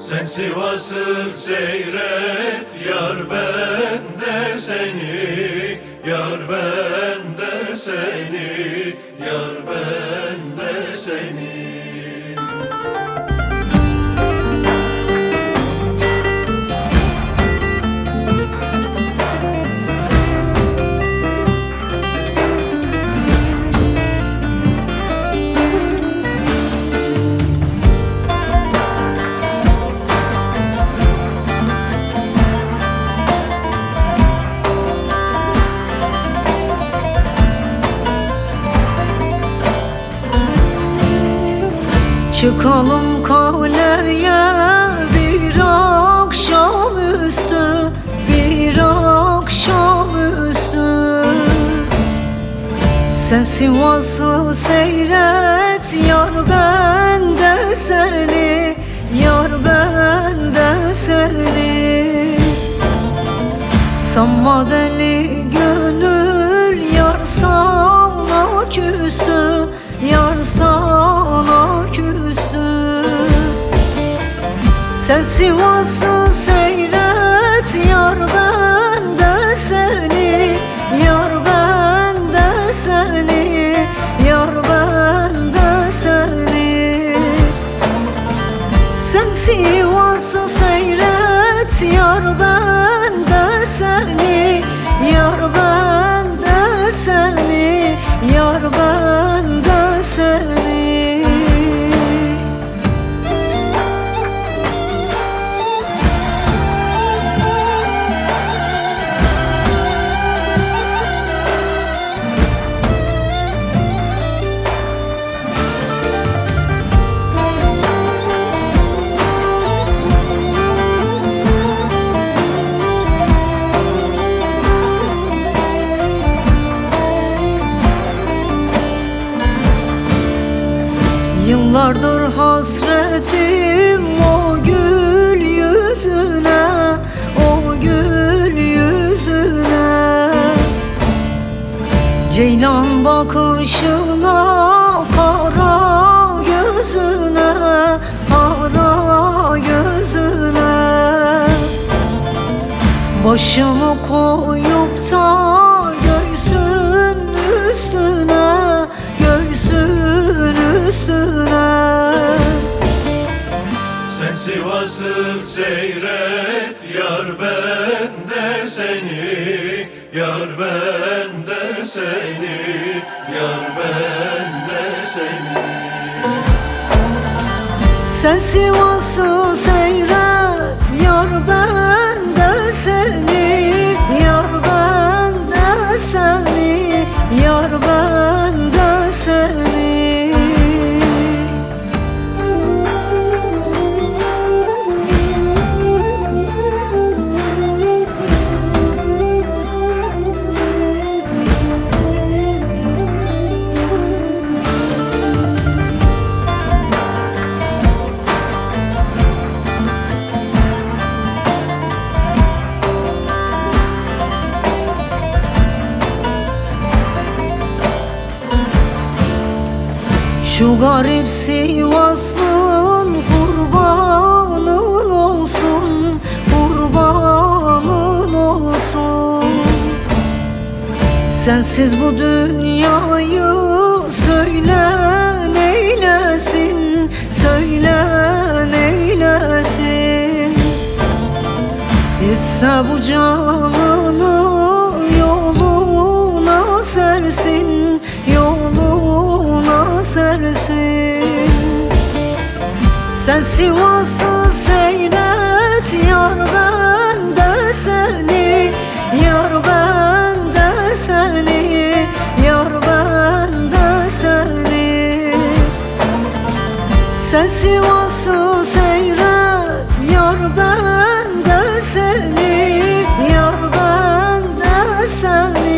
Sen Sivas'ı seyret Yar ben de seni Yar ben seni Yar ben de seni Çıkalım kaleye bir akşamüstü Bir akşamüstü Sen Sivas'ı seyret Yar ben de seni Yar ben de seni. Sanma deli gönül Yar sana Sen Sivas'ı seyret Yar ben de seni Yar ben de seni Yar ben de seni. Sen Sivas'ı seyret Yar ben de seni Yar ben de seni Yar ben de seni Yıllardır hasretim o gül yüzüne O gül yüzüne. Ceylan bakışına Kara gözüne Kara gözüne. Başımı koyup da göğsün üstüne Göğsün üstüne Sivas'ı seyret Yar ben de seni Yar ben seni Yar ben seni. Sen Sivas'ı seyret Şu garip Sivas'ın kurbanın olsun Kurbanın olsun. Sensiz bu dünyayı söyle neylesin Söyle neylesin İste bu canını sersin Sen Sivas'ı seyret yar ben de seni Yar ben de seni Yar ben de seni. Sen Sivas'ı seyret yar ben de seni Yar ben de seni.